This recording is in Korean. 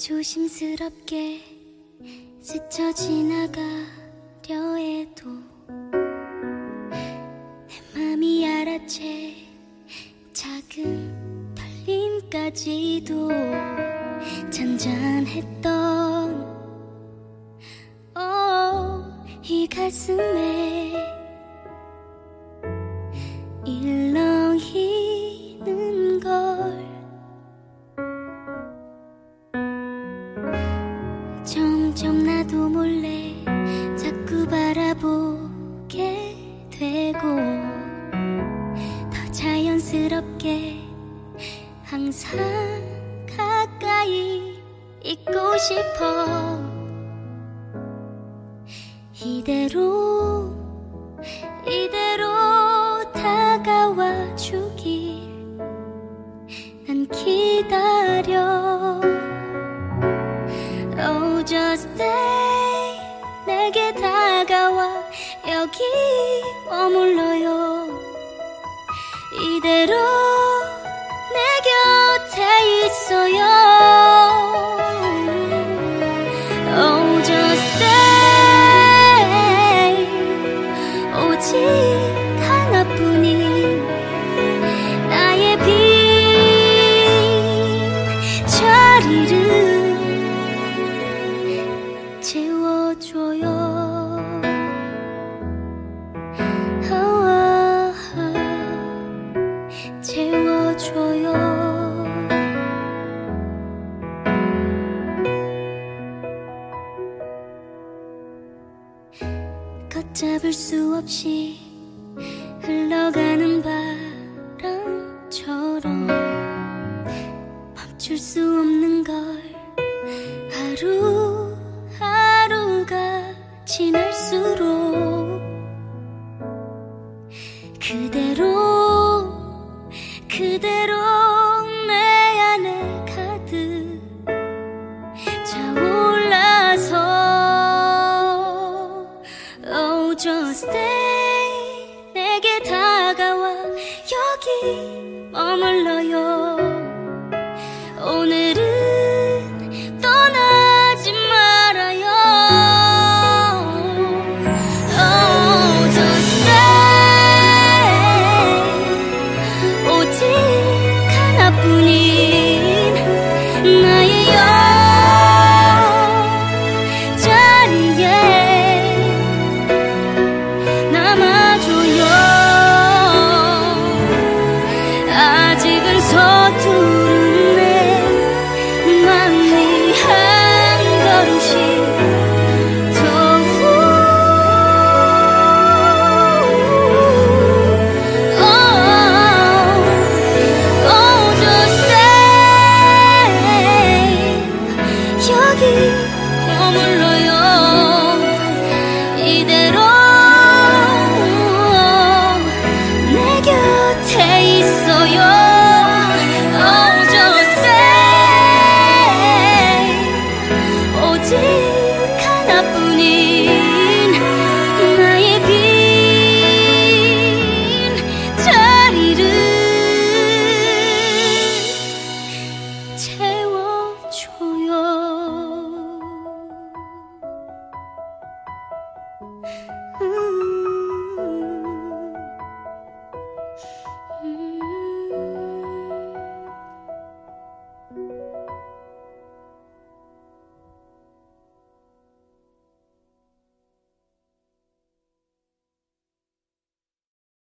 조심스럽게 스쳐 지나가려 해도 내 맘이 알아채 작은 떨림까지도 잔잔했던 오, 이 가슴에 점점 나도 몰래 자꾸 바라보게 되고 더 자연스럽게 항상 가까이 있고 싶어. 이대로 이대로 다가와 주길 난 기다 Stay. 내게 다가와. 여기 머물러요. 이대로 내 곁에 있어요. Oh just stay. 오직 걷잡을 수 없이 흘러가는 바람처럼 멈출 수 없는 걸 하루하루가 지날 Just stay. 내게 다가와. 여기 머물러요. 오늘